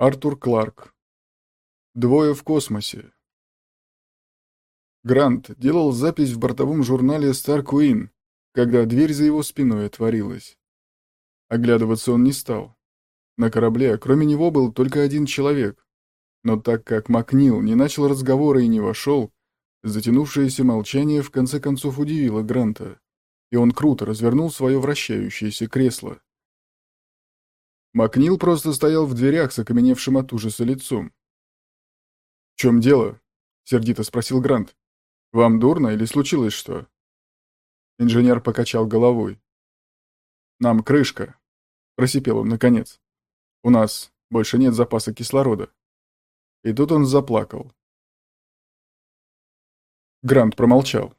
Артур Кларк. Двое в космосе. Грант делал запись в бортовом журнале Star Queen, когда дверь за его спиной отворилась. Оглядываться он не стал. На корабле, кроме него, был только один человек. Но так как Макнил не начал разговора и не вошел, затянувшееся молчание в конце концов удивило Гранта, и он круто развернул свое вращающееся кресло. Макнил просто стоял в дверях с окаменевшим от ужаса лицом. «В чем дело?» — сердито спросил Грант. «Вам дурно или случилось что?» Инженер покачал головой. «Нам крышка», — просипел он наконец. «У нас больше нет запаса кислорода». И тут он заплакал. Грант промолчал.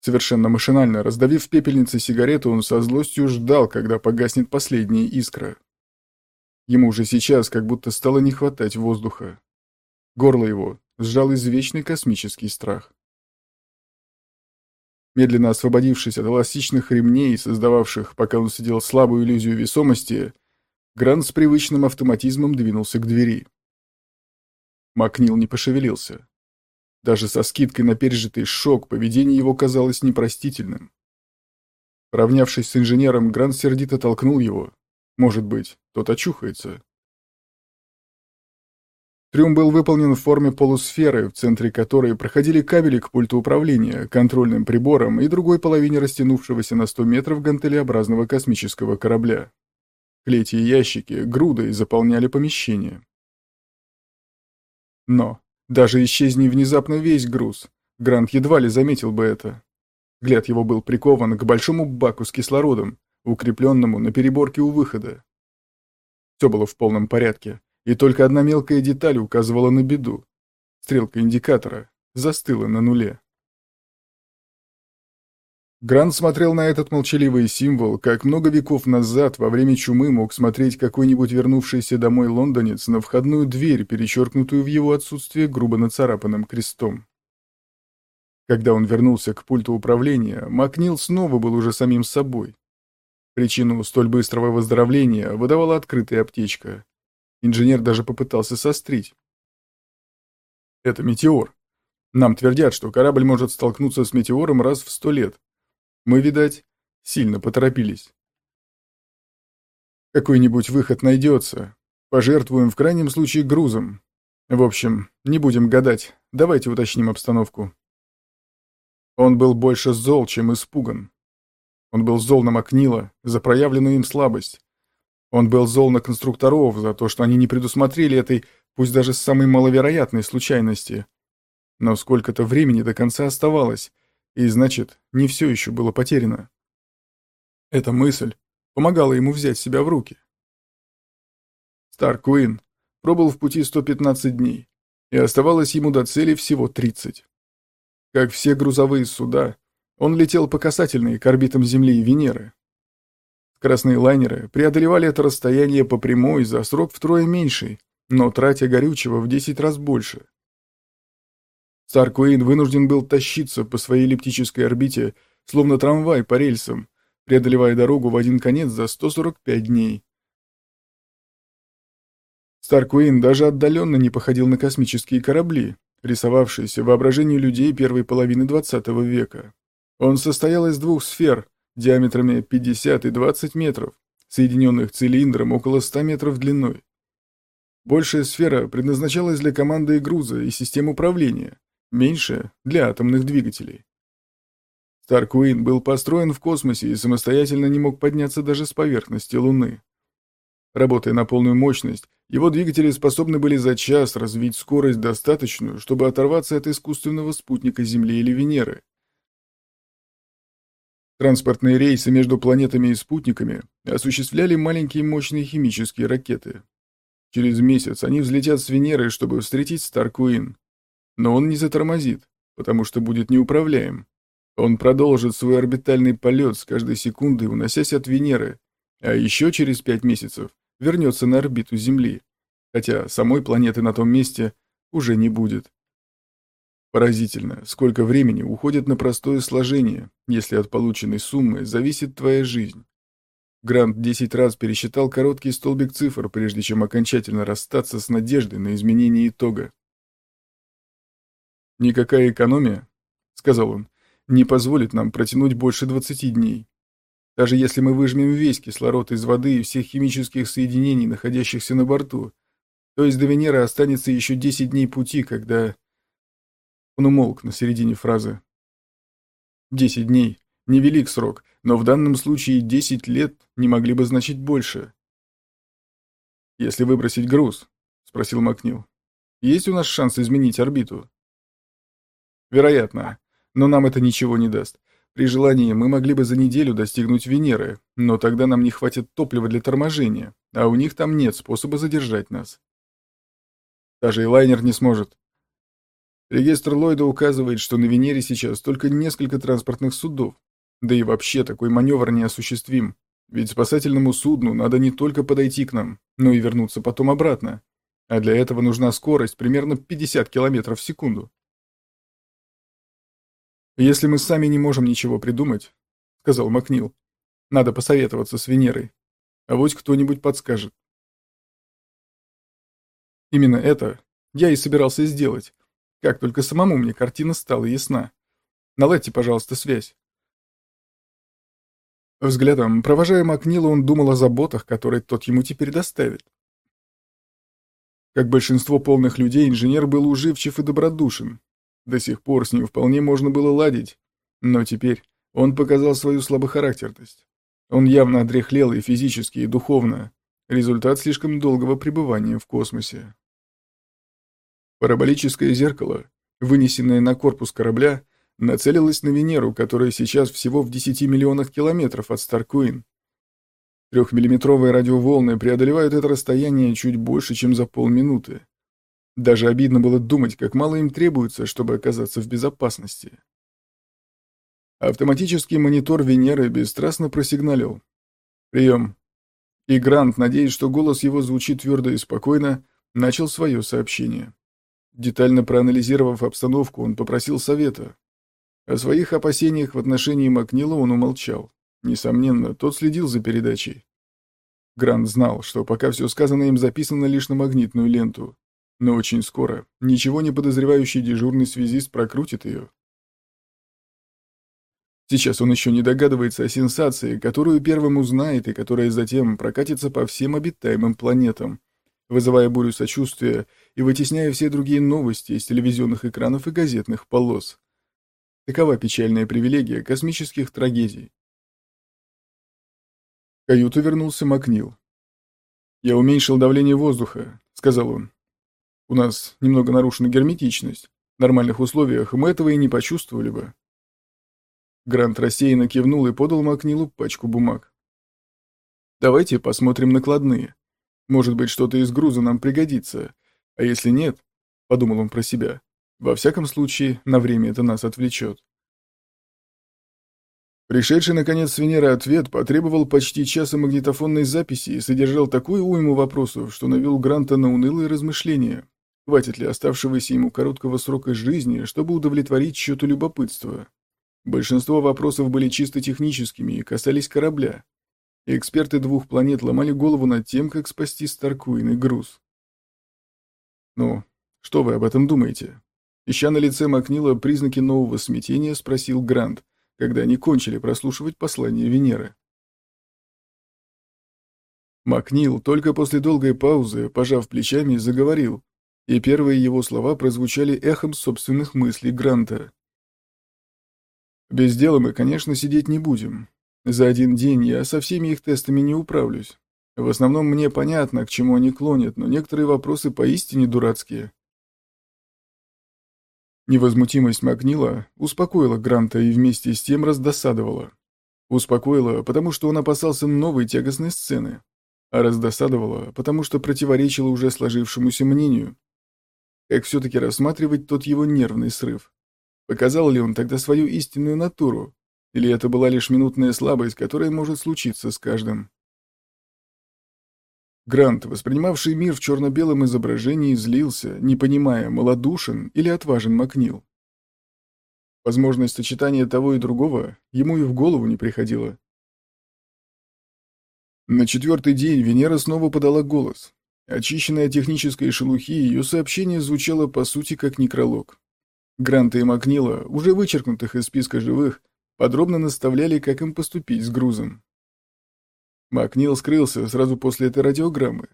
Совершенно машинально, раздавив в пепельнице сигарету, он со злостью ждал, когда погаснет последняя искра. Ему уже сейчас как будто стало не хватать воздуха. Горло его сжал извечный космический страх. Медленно освободившись от эластичных ремней, создававших, пока он сидел, слабую иллюзию весомости, Грант с привычным автоматизмом двинулся к двери. Макнил не пошевелился. Даже со скидкой на пережитый шок поведение его казалось непростительным. Равнявшись с инженером, Грант сердито толкнул его, может быть, тот очухается. Трюм был выполнен в форме полусферы, в центре которой проходили кабели к пульту управления, контрольным приборам и другой половине растянувшегося на 100 метров гантелеобразного космического корабля. Клети и ящики грудой заполняли помещение. Но, даже исчезни внезапно весь груз, Грант едва ли заметил бы это. Взгляд его был прикован к большому баку с кислородом, укрепленному на переборке у выхода. Все было в полном порядке, и только одна мелкая деталь указывала на беду. Стрелка индикатора застыла на нуле. Грант смотрел на этот молчаливый символ, как много веков назад, во время чумы, мог смотреть какой-нибудь вернувшийся домой лондонец на входную дверь, перечеркнутую в его отсутствие грубо нацарапанным крестом. Когда он вернулся к пульту управления, Макнил снова был уже самим собой. Причину столь быстрого выздоровления выдавала открытая аптечка. Инженер даже попытался сострить. Это метеор. Нам твердят, что корабль может столкнуться с метеором раз в сто лет. Мы, видать, сильно поторопились. Какой-нибудь выход найдется. Пожертвуем в крайнем случае грузом. В общем, не будем гадать. Давайте уточним обстановку. Он был больше зол, чем испуган. Он был зол на Макнила за проявленную им слабость. Он был зол на конструкторов за то, что они не предусмотрели этой, пусть даже самой маловероятной случайности. Но сколько-то времени до конца оставалось, и значит, не все еще было потеряно. Эта мысль помогала ему взять себя в руки. Стар Куин пробыл в пути 115 дней, и оставалось ему до цели всего 30. Как все грузовые суда, он летел по касательной к орбитам Земли и Венеры. Красные лайнеры преодолевали это расстояние по прямой за срок втрое меньший, но тратя горючего в 10 раз больше. Старкуин вынужден был тащиться по своей эллиптической орбите, словно трамвай по рельсам, преодолевая дорогу в один конец за 145 дней. Старкуин даже отдаленно не походил на космические корабли, рисовавшиеся воображению людей первой половины XX века. Он состоял из двух сфер, диаметрами 50 и 20 метров, соединенных цилиндром около 100 метров длиной. Большая сфера предназначалась для команды и груза и систем управления, меньшая — для атомных двигателей. Старкуин был построен в космосе и самостоятельно не мог подняться даже с поверхности Луны. Работая на полную мощность, его двигатели способны были за час развить скорость достаточную, чтобы оторваться от искусственного спутника Земли или Венеры, Транспортные рейсы между планетами и спутниками осуществляли маленькие мощные химические ракеты. Через месяц они взлетят с Венеры, чтобы встретить Старкуин. Но он не затормозит, потому что будет неуправляем. Он продолжит свой орбитальный полет с каждой секундой, уносясь от Венеры, а еще через пять месяцев вернется на орбиту Земли, хотя самой планеты на том месте уже не будет. Поразительно, сколько времени уходит на простое сложение, если от полученной суммы зависит твоя жизнь. Грант десять раз пересчитал короткий столбик цифр, прежде чем окончательно расстаться с надеждой на изменение итога. «Никакая экономия», — сказал он, — «не позволит нам протянуть больше двадцати дней. Даже если мы выжмем весь кислород из воды и всех химических соединений, находящихся на борту, то есть до Венеры останется еще десять дней пути, когда...» Он умолк на середине фразы. «Десять дней. Невелик срок, но в данном случае 10 лет не могли бы значить больше. «Если выбросить груз», — спросил Макнил, — «есть у нас шанс изменить орбиту?» «Вероятно, но нам это ничего не даст. При желании мы могли бы за неделю достигнуть Венеры, но тогда нам не хватит топлива для торможения, а у них там нет способа задержать нас. Даже и лайнер не сможет. Регистр Ллойда указывает, что на Венере сейчас только несколько транспортных судов, да и вообще такой маневр неосуществим. Ведь спасательному судну надо не только подойти к нам, но и вернуться потом обратно. А для этого нужна скорость примерно 50 км в секунду. «Если мы сами не можем ничего придумать», — сказал Макнил, — «надо посоветоваться с Венерой. А вот кто-нибудь подскажет». Именно это я и собирался сделать, как только самому мне картина стала ясна. Наладьте, пожалуйста, связь. Взглядом, провожая Макнила, он думал о заботах, которые тот ему теперь доставит. Как большинство полных людей, инженер был уживчив и добродушен. До сих пор с ним вполне можно было ладить, но теперь он показал свою слабохарактерность. Он явно одряхлел и физически, и духовно. Результат слишком долгого пребывания в космосе. Параболическое зеркало, вынесенное на корпус корабля, нацелилась на Венеру, которая сейчас всего в 10 миллионах километров от Старкуин. Трехмиллиметровые радиоволны преодолевают это расстояние чуть больше, чем за полминуты. Даже обидно было думать, как мало им требуется, чтобы оказаться в безопасности. Автоматический монитор Венеры бесстрастно просигналил. «Прием». И Грант, надеясь, что голос его звучит твердо и спокойно, начал свое сообщение. Детально проанализировав обстановку, он попросил совета. О своих опасениях в отношении Макнила он умолчал. Несомненно, тот следил за передачей. Грант знал, что пока все сказанное им записано лишь на магнитную ленту, но очень скоро ничего не подозревающий дежурный связист прокрутит ее. Сейчас он еще не догадывается о сенсации, которую первым узнает и которая затем прокатится по всем обитаемым планетам, вызывая бурю сочувствия и вытесняя все другие новости из телевизионных экранов и газетных полос. Такова печальная привилегия космических трагедий. В каюту вернулся Макнил. «Я уменьшил давление воздуха», — сказал он. «У нас немного нарушена герметичность. В нормальных условиях мы этого и не почувствовали бы». Грант рассеянно кивнул и подал Макнилу пачку бумаг. «Давайте посмотрим накладные. Может быть, что-то из груза нам пригодится. А если нет, — подумал он про себя, во всяком случае, на время это нас отвлечет. Пришедший, наконец, с Венеры ответ потребовал почти часа магнитофонной записи и содержал такую уйму вопросов, что навел Гранта на унылые размышления. Хватит ли оставшегося ему короткого срока жизни, чтобы удовлетворить счету любопытства? Большинство вопросов были чисто техническими и касались корабля. Эксперты двух планет ломали голову над тем, как спасти Старкуин и груз. «Ну, что вы об этом думаете?» Ища на лице Макнила признаки нового смятения, спросил Грант, когда они кончили прослушивать послание Венеры. Макнил только после долгой паузы, пожав плечами, заговорил, и первые его слова прозвучали эхом собственных мыслей Гранта. «Без дела мы, конечно, сидеть не будем. За один день я со всеми их тестами не управлюсь. В основном мне понятно, к чему они клонят, но некоторые вопросы поистине дурацкие. Невозмутимость Макнила успокоила Гранта и вместе с тем раздосадовала. Успокоила, потому что он опасался новой тягостной сцены, а раздосадовала, потому что противоречила уже сложившемуся мнению. Как все-таки рассматривать тот его нервный срыв? Показал ли он тогда свою истинную натуру? Или это была лишь минутная слабость, которая может случиться с каждым? Грант, воспринимавший мир в черно-белом изображении, злился, не понимая, малодушен или отважен Макнил. Возможность сочетания того и другого ему и в голову не приходила. На четвертый день Венера снова подала голос. Очищенная от технической шелухи, ее сообщение звучало по сути как некролог. Гранта и Макнила, уже вычеркнутых из списка живых, подробно наставляли, как им поступить с грузом. Макнил скрылся сразу после этой радиограммы.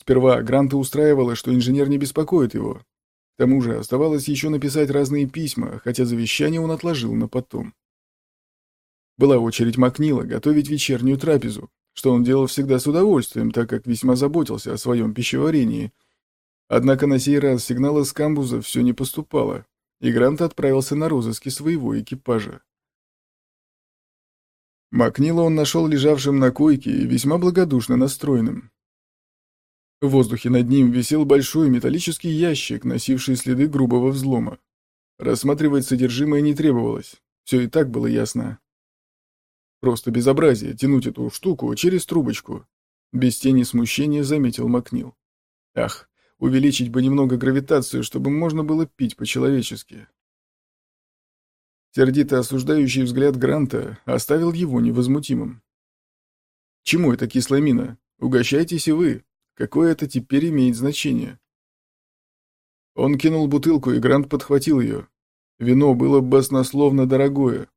Сперва Гранта устраивало, что инженер не беспокоит его. К тому же оставалось еще написать разные письма, хотя завещание он отложил на потом. Была очередь Макнила готовить вечернюю трапезу, что он делал всегда с удовольствием, так как весьма заботился о своем пищеварении. Однако на сей раз сигнала с камбуза все не поступало, и Грант отправился на розыски своего экипажа. Макнила он нашел лежавшим на койке и весьма благодушно настроенным. В воздухе над ним висел большой металлический ящик, носивший следы грубого взлома. Рассматривать содержимое не требовалось, все и так было ясно. Просто безобразие тянуть эту штуку через трубочку. Без тени смущения заметил Макнил. Ах, увеличить бы немного гравитацию, чтобы можно было пить по-человечески. Сердито осуждающий взгляд Гранта оставил его невозмутимым. Чему это кислая мина? Угощайтесь и вы. Какое это теперь имеет значение? Он кинул бутылку, и Грант подхватил ее. Вино было баснословно дорогое,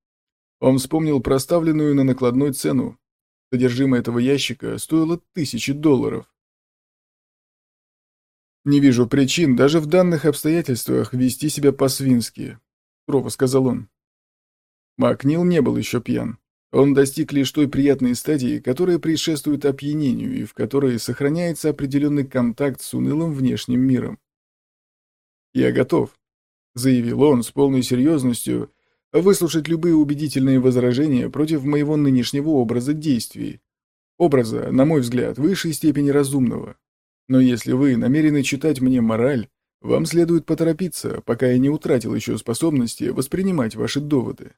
он вспомнил проставленную на накладной цену. Содержимое этого ящика стоило тысячи долларов. «Не вижу причин даже в данных обстоятельствах вести себя по-свински», — сурово сказал он. Макнил не был еще пьян. Он достиг лишь той приятной стадии, которая предшествует опьянению и в которой сохраняется определенный контакт с унылым внешним миром. «Я готов», — заявил он с полной серьезностью выслушать любые убедительные возражения против моего нынешнего образа действий. Образа, на мой взгляд, высшей степени разумного. Но если вы намерены читать мне мораль, вам следует поторопиться, пока я не утратил еще способности воспринимать ваши доводы.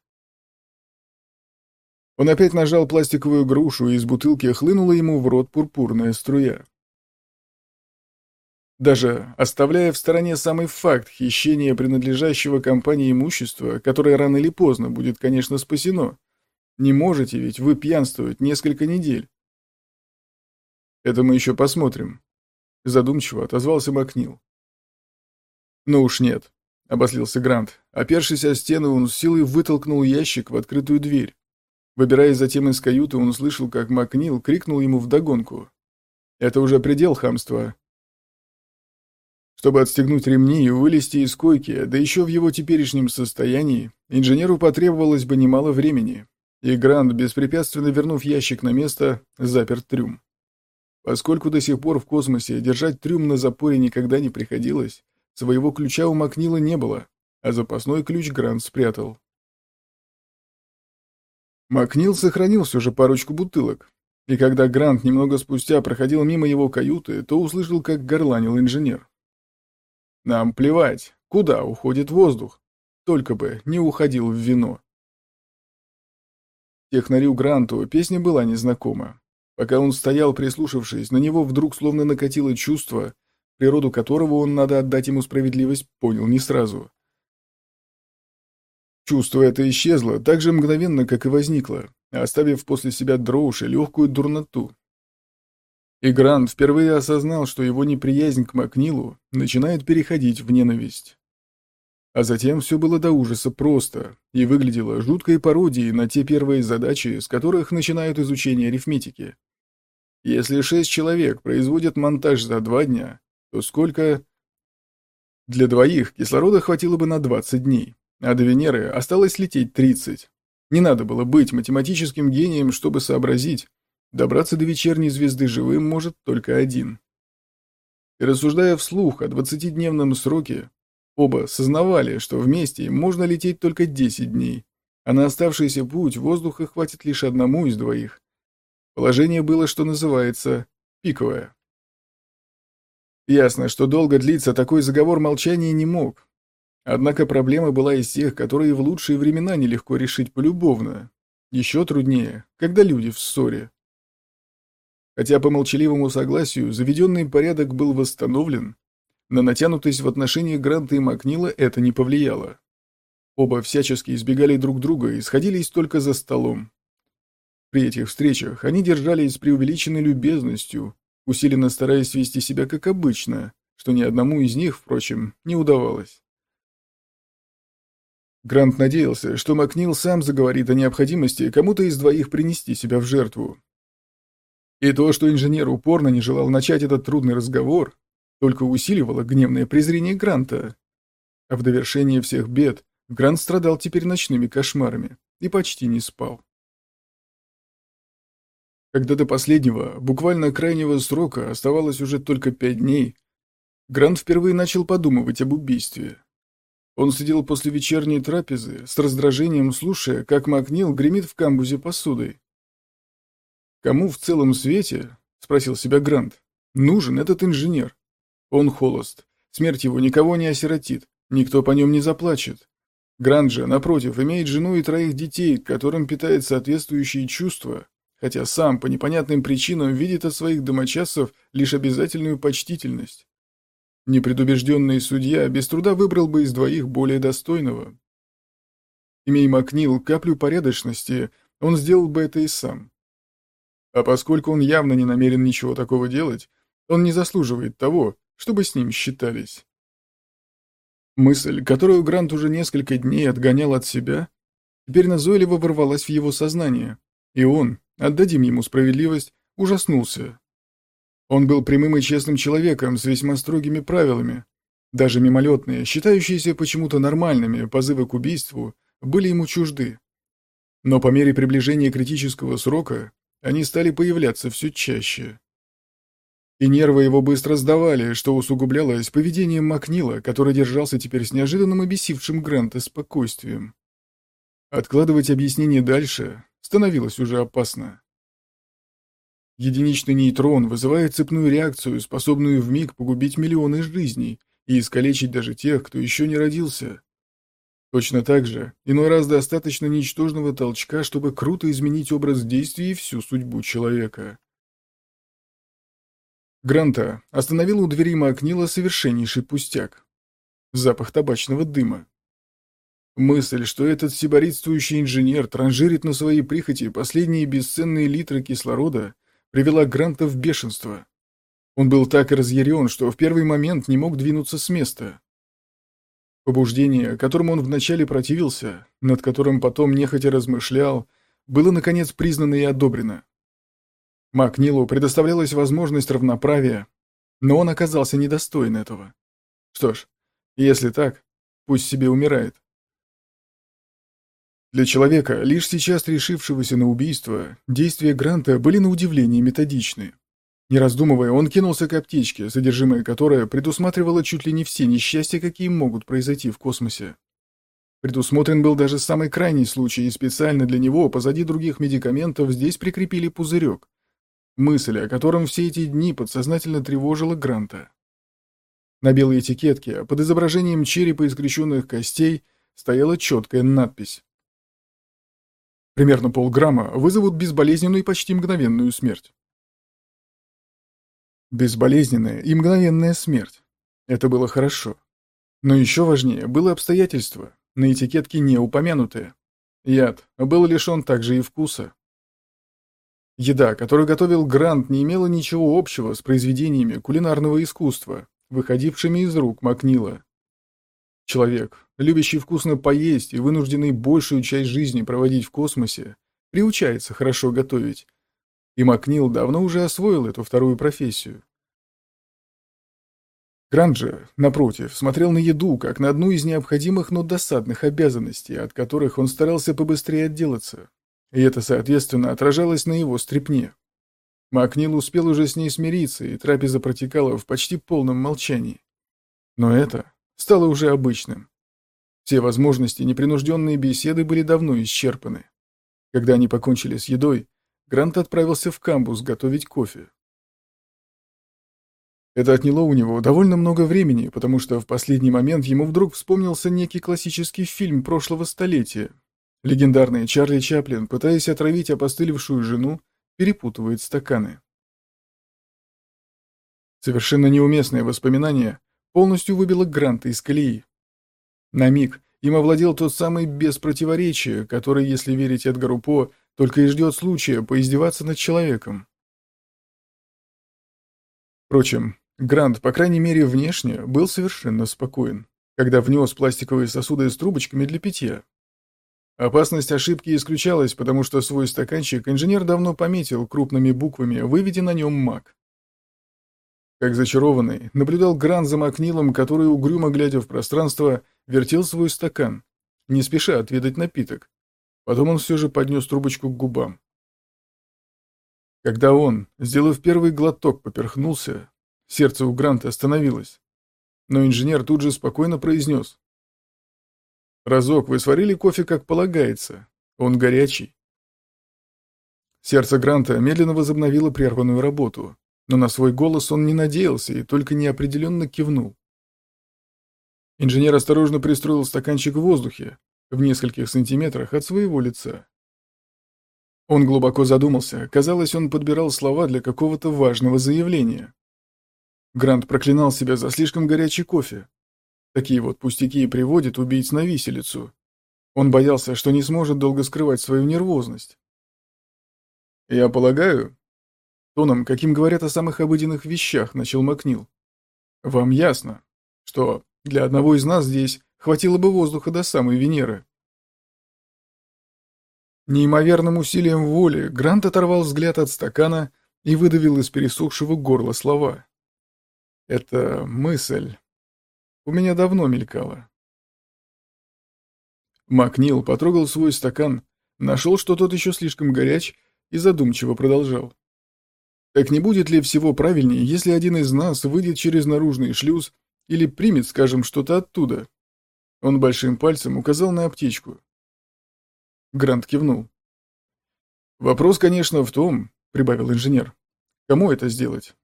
Он опять нажал пластиковую грушу, и из бутылки хлынула ему в рот пурпурная струя. Даже оставляя в стороне самый факт хищения принадлежащего компании имущества, которое рано или поздно будет, конечно, спасено, не можете ведь вы пьянствовать несколько недель. Это мы еще посмотрим. Задумчиво отозвался Макнил. Ну уж нет, обослился Грант. Опершись о стену, он с силой вытолкнул ящик в открытую дверь. Выбираясь затем из каюты, он услышал, как Макнил крикнул ему вдогонку. «Это уже предел хамства. Чтобы отстегнуть ремни и вылезти из койки, да еще в его теперешнем состоянии, инженеру потребовалось бы немало времени, и Грант, беспрепятственно вернув ящик на место, запер трюм. Поскольку до сих пор в космосе держать трюм на запоре никогда не приходилось, своего ключа у Макнила не было, а запасной ключ Грант спрятал. Макнил сохранил все же парочку бутылок, и когда Грант немного спустя проходил мимо его каюты, то услышал, как горланил инженер. Нам плевать, куда уходит воздух, только бы не уходил в вино. Технарю Гранту песня была незнакома. Пока он стоял, прислушавшись, на него вдруг словно накатило чувство, природу которого он, надо отдать ему справедливость, понял не сразу. Чувство это исчезло так же мгновенно, как и возникло, оставив после себя дрожь и легкую дурноту, и Грант впервые осознал, что его неприязнь к Макнилу начинает переходить в ненависть. А затем все было до ужаса просто и выглядело жуткой пародией на те первые задачи, с которых начинают изучение арифметики. Если шесть человек производят монтаж за два дня, то сколько... Для двоих кислорода хватило бы на 20 дней, а до Венеры осталось лететь 30. Не надо было быть математическим гением, чтобы сообразить, Добраться до вечерней звезды живым может только один. И рассуждая вслух о двадцатидневном сроке, оба сознавали, что вместе можно лететь только 10 дней, а на оставшийся путь воздуха хватит лишь одному из двоих. Положение было, что называется, пиковое. Ясно, что долго длиться такой заговор молчания не мог. Однако проблема была из тех, которые в лучшие времена нелегко решить полюбовно. Еще труднее, когда люди в ссоре. Хотя по молчаливому согласию заведенный порядок был восстановлен, на натянутость в отношении Гранта и Макнила это не повлияло. Оба всячески избегали друг друга и сходились только за столом. При этих встречах они держались с преувеличенной любезностью, усиленно стараясь вести себя как обычно, что ни одному из них, впрочем, не удавалось. Грант надеялся, что Макнил сам заговорит о необходимости кому-то из двоих принести себя в жертву. И то, что инженер упорно не желал начать этот трудный разговор, только усиливало гневное презрение Гранта. А в довершение всех бед Грант страдал теперь ночными кошмарами и почти не спал. Когда до последнего, буквально крайнего срока, оставалось уже только пять дней, Грант впервые начал подумывать об убийстве. Он сидел после вечерней трапезы, с раздражением слушая, как Макнил гремит в камбузе посудой. «Кому в целом свете, — спросил себя Грант, — нужен этот инженер? Он холост, смерть его никого не осиротит, никто по нем не заплачет. Грант же, напротив, имеет жену и троих детей, которым питает соответствующие чувства, хотя сам по непонятным причинам видит от своих домочадцев лишь обязательную почтительность. Непредубежденный судья без труда выбрал бы из двоих более достойного. Имея Макнил каплю порядочности, он сделал бы это и сам. А поскольку он явно не намерен ничего такого делать, он не заслуживает того, чтобы с ним считались. Мысль, которую Грант уже несколько дней отгонял от себя, теперь назойливо ворвалась в его сознание, и он, Отдадим ему справедливость, ужаснулся. Он был прямым и честным человеком с весьма строгими правилами. Даже мимолетные, считающиеся почему-то нормальными позывы к убийству, были ему чужды. Но по мере приближения критического срока они стали появляться все чаще. И нервы его быстро сдавали, что усугублялось поведением Макнила, который держался теперь с неожиданным обесившим Гранта спокойствием. Откладывать объяснение дальше становилось уже опасно. Единичный нейтрон вызывает цепную реакцию, способную вмиг погубить миллионы жизней и искалечить даже тех, кто еще не родился. Точно так же, иной раз достаточно ничтожного толчка, чтобы круто изменить образ действий и всю судьбу человека. Гранта остановил у двери Макнила совершеннейший пустяк. Запах табачного дыма. Мысль, что этот сиборитствующий инженер транжирит на свои прихоти последние бесценные литры кислорода, привела Гранта в бешенство. Он был так разъярен, что в первый момент не мог двинуться с места. Побуждение, которому он вначале противился, над которым потом нехотя размышлял, было, наконец, признано и одобрено. Макнилу предоставлялась возможность равноправия, но он оказался недостоин этого. Что ж, если так, пусть себе умирает. Для человека, лишь сейчас решившегося на убийство, действия Гранта были на удивление методичны. Не раздумывая, он кинулся к аптечке, содержимое которой предусматривало чуть ли не все несчастья, какие могут произойти в космосе. Предусмотрен был даже самый крайний случай, и специально для него, позади других медикаментов, здесь прикрепили пузырек. Мысль, о котором все эти дни подсознательно тревожила Гранта. На белой этикетке, под изображением черепа и скрещенных костей, стояла четкая надпись примерно полграмма, вызовут безболезненную и почти мгновенную смерть. Безболезненная и мгновенная смерть. Это было хорошо. Но еще важнее было обстоятельство, на этикетке не упомянутое. Яд был лишен также и вкуса. Еда, которую готовил Грант, не имела ничего общего с произведениями кулинарного искусства, выходившими из рук Макнила. Человек, любящий вкусно поесть и вынужденный большую часть жизни проводить в космосе, приучается хорошо готовить. И Макнил давно уже освоил эту вторую профессию. Грант же, напротив, смотрел на еду как на одну из необходимых, но досадных обязанностей, от которых он старался побыстрее отделаться. И это, соответственно, отражалось на его стрепне. Макнил успел уже с ней смириться, и трапеза протекала в почти полном молчании. Но это стало уже обычным. Все возможности непринужденные беседы были давно исчерпаны. Когда они покончили с едой, Грант отправился в камбус готовить кофе. Это отняло у него довольно много времени, потому что в последний момент ему вдруг вспомнился некий классический фильм прошлого столетия. Легендарный Чарли Чаплин, пытаясь отравить опостылевшую жену, перепутывает стаканы. Совершенно неуместное воспоминание полностью выбило Гранта из колеи. На миг им овладел тот самый без противоречия, который, если верить Эдгару По, только и ждет случая поиздеваться над человеком. Впрочем, Грант, по крайней мере внешне, был совершенно спокоен, когда внес пластиковые сосуды с трубочками для питья. Опасность ошибки исключалась, потому что свой стаканчик инженер давно пометил крупными буквами, выведя на нем маг. Как зачарованный, наблюдал Грант за Макнилом, который, угрюмо глядя в пространство, вертел свой стакан, не спеша отведать напиток. Потом он все же поднес трубочку к губам. Когда он, сделав первый глоток, поперхнулся, сердце у Гранта остановилось. Но инженер тут же спокойно произнес. «Разок, вы сварили кофе как полагается. Он горячий». Сердце Гранта медленно возобновило прерванную работу, но на свой голос он не надеялся и только неопределенно кивнул. Инженер осторожно пристроил стаканчик в воздухе, в нескольких сантиметрах от своего лица. Он глубоко задумался, казалось, он подбирал слова для какого-то важного заявления. Грант проклинал себя за слишком горячий кофе. Такие вот пустяки и приводят убийц на виселицу. Он боялся, что не сможет долго скрывать свою нервозность. «Я полагаю...» Тоном, каким говорят о самых обыденных вещах, начал Макнил. «Вам ясно, что для одного из нас здесь хватило бы воздуха до самой Венеры». Неимоверным усилием воли Грант оторвал взгляд от стакана и выдавил из пересохшего горла слова. «Это мысль. У меня давно мелькала». Макнил потрогал свой стакан, нашел, что тот еще слишком горяч, и задумчиво продолжал. «Так не будет ли всего правильнее, если один из нас выйдет через наружный шлюз или примет, скажем, что-то оттуда?» Он большим пальцем указал на аптечку. Грант кивнул. «Вопрос, конечно, в том, — прибавил инженер, — кому это сделать?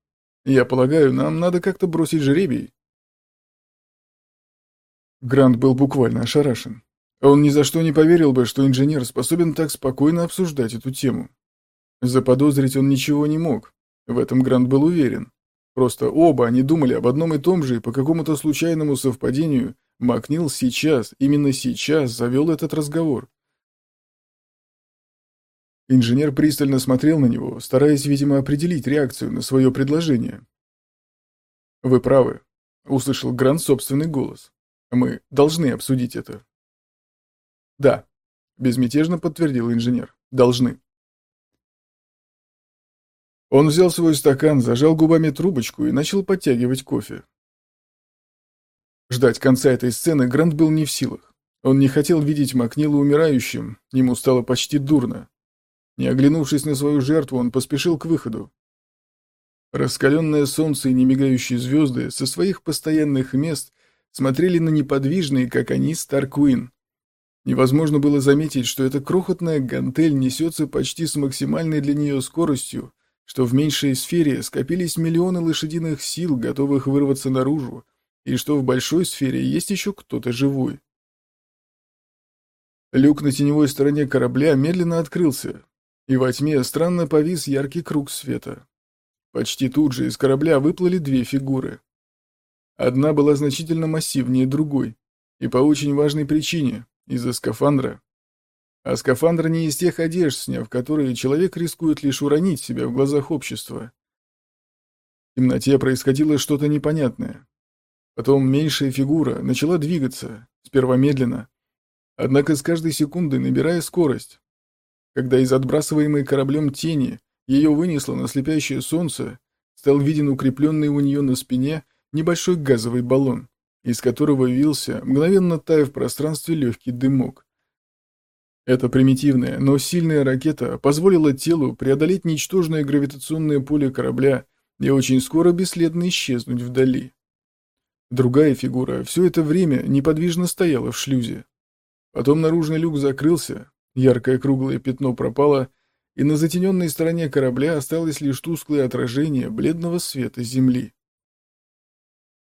Я полагаю, нам надо как-то бросить жребий». Грант был буквально ошарашен. Он ни за что не поверил бы, что инженер способен так спокойно обсуждать эту тему. Заподозрить он ничего не мог. В этом Грант был уверен. Просто оба они думали об одном и том же, и по какому-то случайному совпадению Макнил сейчас, именно сейчас, завел этот разговор. Инженер пристально смотрел на него, стараясь, видимо, определить реакцию на свое предложение. «Вы правы», — услышал Грант собственный голос. «Мы должны обсудить это». «Да», — безмятежно подтвердил инженер. «Должны». Он взял свой стакан, зажал губами трубочку и начал подтягивать кофе. Ждать конца этой сцены Грант был не в силах. Он не хотел видеть Макнила умирающим, ему стало почти дурно. Не оглянувшись на свою жертву, он поспешил к выходу. Раскаленное солнце и немигающие звезды со своих постоянных мест смотрели на неподвижные, как они, Старкуин. Невозможно было заметить, что эта крохотная гантель несется почти с максимальной для нее скоростью, что в меньшей сфере скопились миллионы лошадиных сил, готовых вырваться наружу, и что в большой сфере есть еще кто-то живой. Люк на теневой стороне корабля медленно открылся, и во тьме странно повис яркий круг света. Почти тут же из корабля выплыли две фигуры. Одна была значительно массивнее другой, и по очень важной причине, из-за скафандра. А скафандр не из тех одежд, сняв которые человек рискует лишь уронить себя в глазах общества. В темноте происходило что-то непонятное. Потом меньшая фигура начала двигаться, сперва медленно, однако с каждой секундой набирая скорость, когда из отбрасываемой кораблем тени ее вынесло на слепящее солнце, стал виден укрепленный у нее на спине небольшой газовый баллон, из которого вился, мгновенно тая в пространстве легкий дымок. Эта примитивная, но сильная ракета позволила телу преодолеть ничтожное гравитационное поле корабля и очень скоро бесследно исчезнуть вдали. Другая фигура все это время неподвижно стояла в шлюзе. Потом наружный люк закрылся, Яркое круглое пятно пропало, и на затененной стороне корабля осталось лишь тусклое отражение бледного света Земли.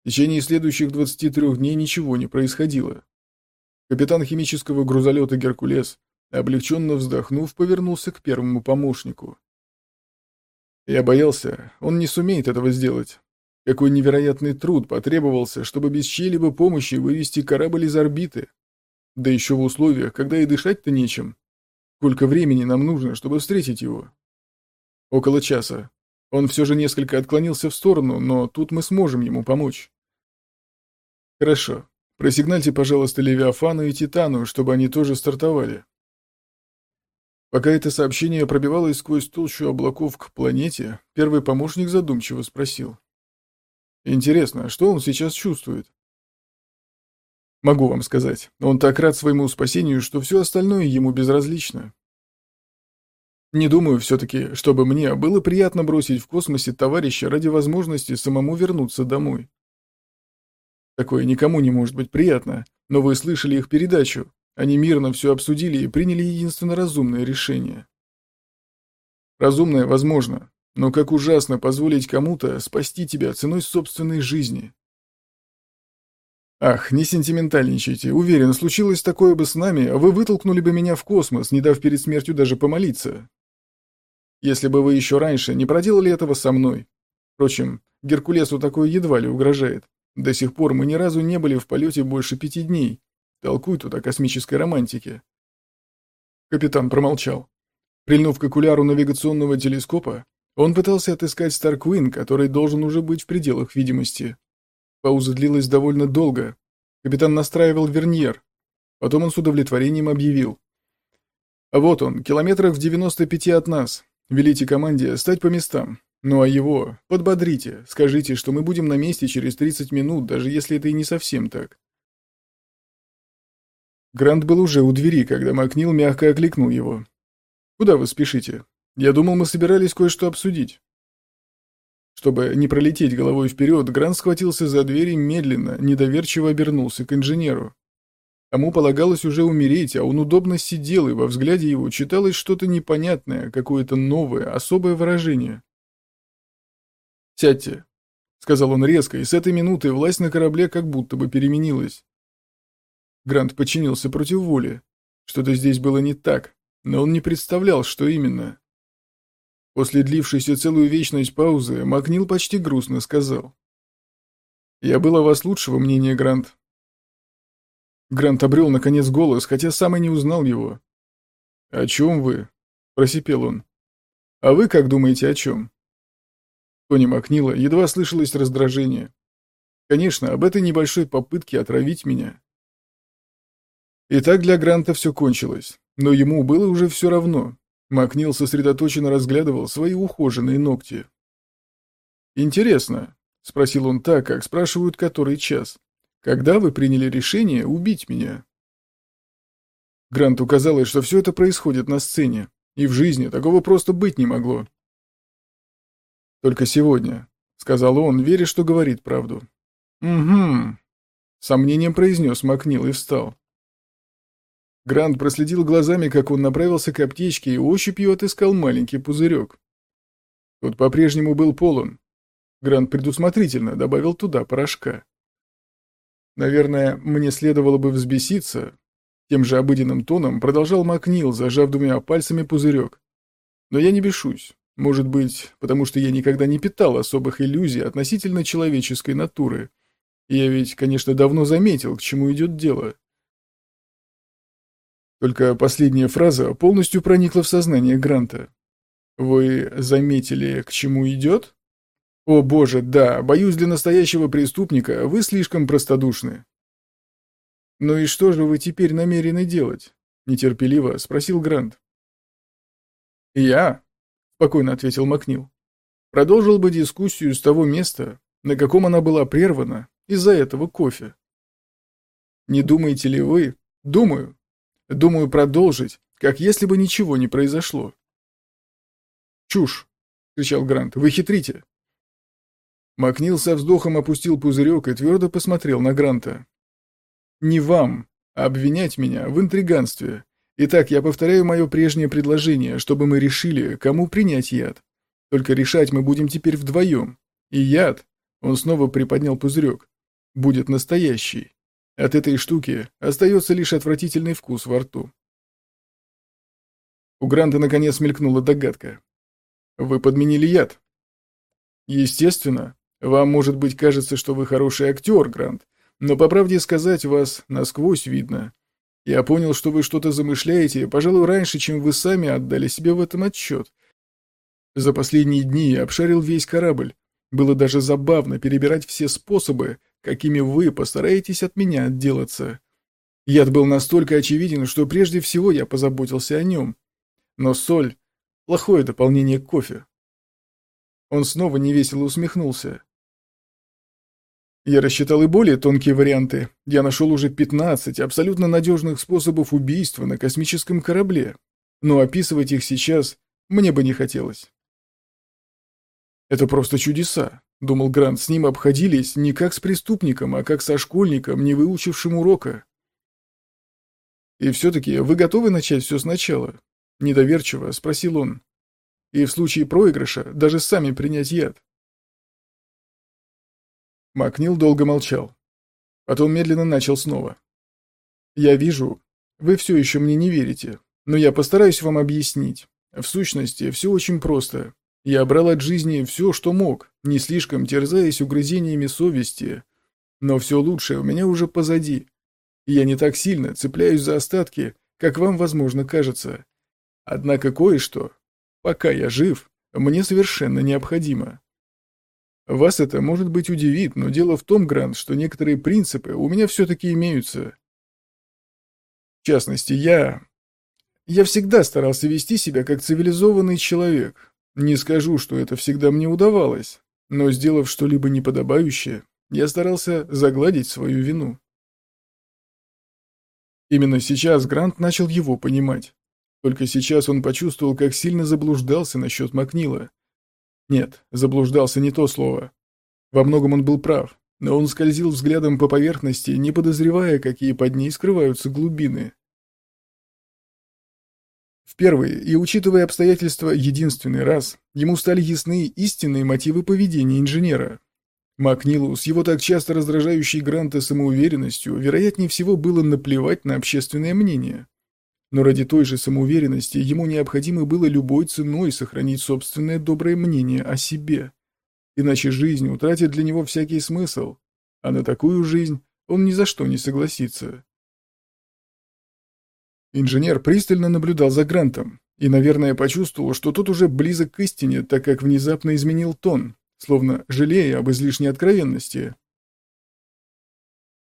В течение следующих 23 дней ничего не происходило. Капитан химического грузолета «Геркулес», облегченно вздохнув, повернулся к первому помощнику. Я боялся, он не сумеет этого сделать. Какой невероятный труд потребовался, чтобы без чьей-либо помощи вывести корабль из орбиты. Да еще в условиях, когда и дышать-то нечем. Сколько времени нам нужно, чтобы встретить его? Около часа. Он все же несколько отклонился в сторону, но тут мы сможем ему помочь. Хорошо. Просигнальте, пожалуйста, Левиафану и Титану, чтобы они тоже стартовали. Пока это сообщение пробивалось сквозь толщу облаков к планете, первый помощник задумчиво спросил. «Интересно, что он сейчас чувствует?» «Могу вам сказать. Он так рад своему спасению, что все остальное ему безразлично. Не думаю все-таки, чтобы мне было приятно бросить в космосе товарища ради возможности самому вернуться домой. Такое никому не может быть приятно, но вы слышали их передачу, они мирно все обсудили и приняли единственно разумное решение. Разумное возможно, но как ужасно позволить кому-то спасти тебя ценой собственной жизни. Ах, не сентиментальничайте. Уверен, случилось такое бы с нами, а вы вытолкнули бы меня в космос, не дав перед смертью даже помолиться. Если бы вы еще раньше не проделали этого со мной. Впрочем, Геркулесу такое едва ли угрожает. До сих пор мы ни разу не были в полете больше пяти дней, Толкуй тут о космической романтике. Капитан промолчал. Прильнув к окуляру навигационного телескопа, он пытался отыскать Старквин, который должен уже быть в пределах видимости. Пауза длилась довольно долго. Капитан настраивал верньер. Потом он с удовлетворением объявил. «А вот он, километрах в 95 от нас. Велите команде стать по местам. Ну а его подбодрите, скажите, что мы будем на месте через 30 минут, даже если это и не совсем так. Грант был уже у двери, когда Макнил мягко окликнул его. «Куда вы спешите? Я думал, мы собирались кое-что обсудить». Чтобы не пролететь головой вперед, Грант схватился за дверь и медленно, недоверчиво обернулся к инженеру. Ему полагалось уже умереть, а он удобно сидел, и во взгляде его читалось что-то непонятное, какое-то новое, особое выражение. «Сядьте», — сказал он резко, и с этой минуты власть на корабле как будто бы переменилась. Грант подчинился против воли. Что-то здесь было не так, но он не представлял, что именно. После длившейся целую вечность паузы Макнил почти грустно сказал. «Я был о вас лучшего мнения, Грант». Грант обрел, наконец, голос, хотя сам и не узнал его. «О чем вы?» – просипел он. «А вы как думаете, о чем?» Тони Макнила едва слышалось раздражение. Конечно, об этой небольшой попытке отравить меня. И так для Гранта все кончилось. Но ему было уже все равно. Макнил сосредоточенно разглядывал свои ухоженные ногти. «Интересно», — спросил он так, как спрашивают который час, «когда вы приняли решение убить меня?» Гранту казалось, что все это происходит на сцене, и в жизни такого просто быть не могло. «Только сегодня», — сказал он, веря, что говорит правду. «Угу», — сомнением произнес Макнил и встал. Грант проследил глазами, как он направился к аптечке и ощупью отыскал маленький пузырек. Тот по-прежнему был полон. Грант предусмотрительно добавил туда порошка. Наверное, мне следовало бы взбеситься. Тем же обыденным тоном продолжал Макнил, зажав двумя пальцами пузырек. Но я не бешусь. Может быть, потому что я никогда не питал особых иллюзий относительно человеческой натуры. я ведь, конечно, давно заметил, к чему идет дело. Только последняя фраза полностью проникла в сознание Гранта. «Вы заметили, к чему идет?» «О боже, да, боюсь, для настоящего преступника вы слишком простодушны». «Ну и что же вы теперь намерены делать?» — нетерпеливо спросил Грант. «Я?» — спокойно ответил Макнил. «Продолжил бы дискуссию с того места, на каком она была прервана из-за этого кофе. Не думаете ли вы? Думаю, Думаю продолжить, как если бы ничего не произошло. «Чушь!» — кричал Грант. «Вы хитрите!» Макнил со вздохом опустил пузырек и твердо посмотрел на Гранта. «Не вам, обвинять меня в интриганстве. Итак, я повторяю мое прежнее предложение, чтобы мы решили, кому принять яд. Только решать мы будем теперь вдвоем. И яд, он снова приподнял пузырек, будет настоящий. От этой штуки остается лишь отвратительный вкус во рту. У Гранта наконец мелькнула догадка. Вы подменили яд. Естественно, вам, может быть, кажется, что вы хороший актер, Грант, но, по правде сказать, вас насквозь видно. Я понял, что вы что-то замышляете, пожалуй, раньше, чем вы сами отдали себе в этом отчет. За последние дни я обшарил весь корабль. Было даже забавно перебирать все способы, какими вы постараетесь от меня отделаться. Яд был настолько очевиден, что прежде всего я позаботился о нем. Но соль — плохое дополнение к кофе. Он снова невесело усмехнулся. Я рассчитал и более тонкие варианты. Я нашел уже 15 абсолютно надежных способов убийства на космическом корабле. Но описывать их сейчас мне бы не хотелось. Это просто чудеса, думал Грант. С ним обходились не как с преступником, а как со школьником, не выучившим урока. И все-таки вы готовы начать все сначала? Недоверчиво спросил он. И в случае проигрыша даже сами принять яд. Макнил долго молчал. Потом медленно начал снова. «Я вижу, вы все еще мне не верите, но я постараюсь вам объяснить. В сущности, все очень просто. Я брал от жизни все, что мог, не слишком терзаясь угрызениями совести. Но все лучшее у меня уже позади. я не так сильно цепляюсь за остатки, как вам, возможно, кажется. Однако кое-что, пока я жив, мне совершенно необходимо. Вас это, может быть, удивит, но дело в том, Грант, что некоторые принципы у меня все-таки имеются. В частности, я... Я всегда старался вести себя как цивилизованный человек, не скажу, что это всегда мне удавалось, но сделав что-либо неподобающее, я старался загладить свою вину. Именно сейчас Грант начал его понимать. Только сейчас он почувствовал, как сильно заблуждался насчет Макнила. Нет, заблуждался не то слово. Во многом он был прав, но он скользил взглядом по поверхности, не подозревая, какие под ней скрываются глубины. В первый и, учитывая обстоятельства, единственный раз ему стали ясны истинные мотивы поведения инженера. Макнилу с его так часто раздражающей Гранта самоуверенностью, вероятнее всего, было наплевать на общественное мнение. Но ради той же самоуверенности ему необходимо было любой ценой сохранить собственное доброе мнение о себе. Иначе жизнь утратит для него всякий смысл, а на такую жизнь он ни за что не согласится. Инженер пристально наблюдал за Грантом и, наверное, почувствовал, что тот уже близок к истине, так как внезапно изменил тон, словно жалея об излишней откровенности.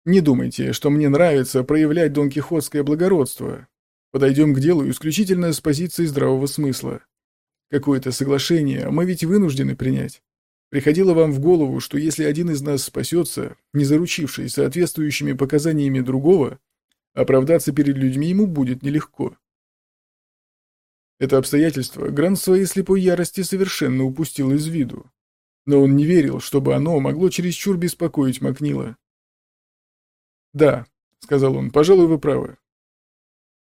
«Не думайте, что мне нравится проявлять донкихотское благородство. Подойдем к делу исключительно с позиции здравого смысла. Какое-то соглашение мы ведь вынуждены принять. Приходило вам в голову, что если один из нас спасется, не заручившись соответствующими показаниями другого, Оправдаться перед людьми ему будет нелегко. Это обстоятельство Грант своей слепой ярости совершенно упустил из виду. Но он не верил, чтобы оно могло чересчур беспокоить Макнила. «Да», — сказал он, — «пожалуй, вы правы».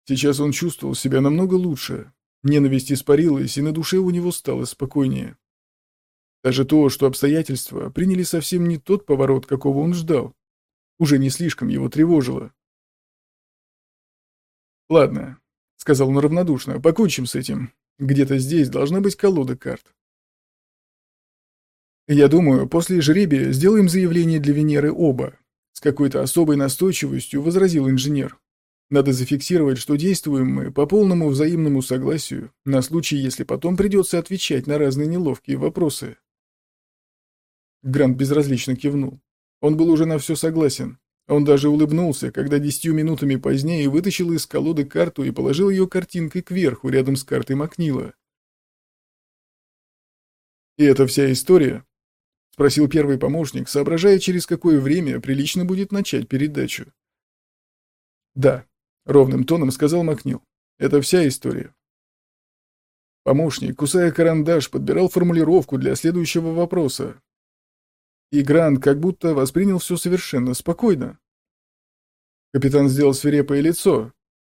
Сейчас он чувствовал себя намного лучше. Ненависть испарилась, и на душе у него стало спокойнее. Даже то, что обстоятельства приняли совсем не тот поворот, какого он ждал, уже не слишком его тревожило. «Ладно», — сказал он равнодушно, — «покончим с этим. Где-то здесь должна быть колода карт». «Я думаю, после жребия сделаем заявление для Венеры оба», — с какой-то особой настойчивостью возразил инженер. «Надо зафиксировать, что действуем мы по полному взаимному согласию, на случай, если потом придется отвечать на разные неловкие вопросы». Грант безразлично кивнул. Он был уже на все согласен. Он даже улыбнулся, когда десятью минутами позднее вытащил из колоды карту и положил ее картинкой кверху, рядом с картой Макнила. «И это вся история?» — спросил первый помощник, соображая, через какое время прилично будет начать передачу. «Да», — ровным тоном сказал Макнил. «Это вся история». Помощник, кусая карандаш, подбирал формулировку для следующего вопроса, и Грант как будто воспринял все совершенно спокойно. Капитан сделал свирепое лицо,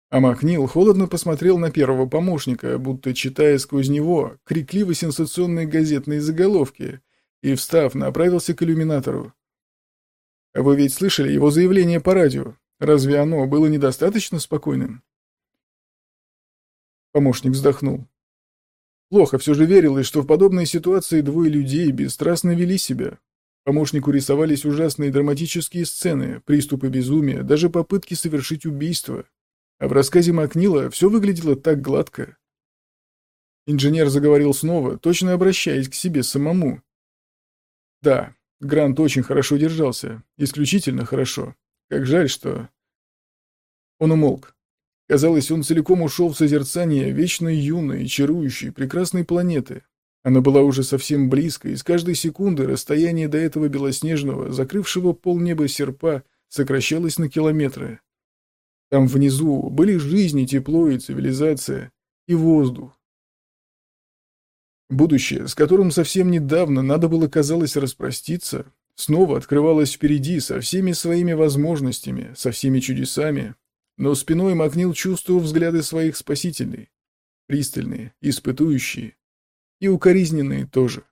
а Макнил холодно посмотрел на первого помощника, будто читая сквозь него крикливо-сенсационные газетные заголовки, и, встав, направился к иллюминатору. «Вы ведь слышали его заявление по радио? Разве оно было недостаточно спокойным?» Помощник вздохнул. Плохо все же верилось, что в подобной ситуации двое людей бесстрастно вели себя. Помощнику рисовались ужасные драматические сцены, приступы безумия, даже попытки совершить убийство. А в рассказе Макнила все выглядело так гладко. Инженер заговорил снова, точно обращаясь к себе самому. Да, Грант очень хорошо держался, исключительно хорошо. Как жаль, что... Он умолк. Казалось, он целиком ушел в созерцание вечной юной и чарующей прекрасной планеты. Она была уже совсем близко, и с каждой секунды расстояние до этого белоснежного, закрывшего полнеба серпа, сокращалось на километры. Там внизу были жизнь тепло, и цивилизация, и воздух. Будущее, с которым совсем недавно надо было, казалось, распроститься, снова открывалось впереди со всеми своими возможностями, со всеми чудесами, но спиной Макнил чувствовал взгляды своих спасителей, пристальные, испытующие и укоризненные тоже.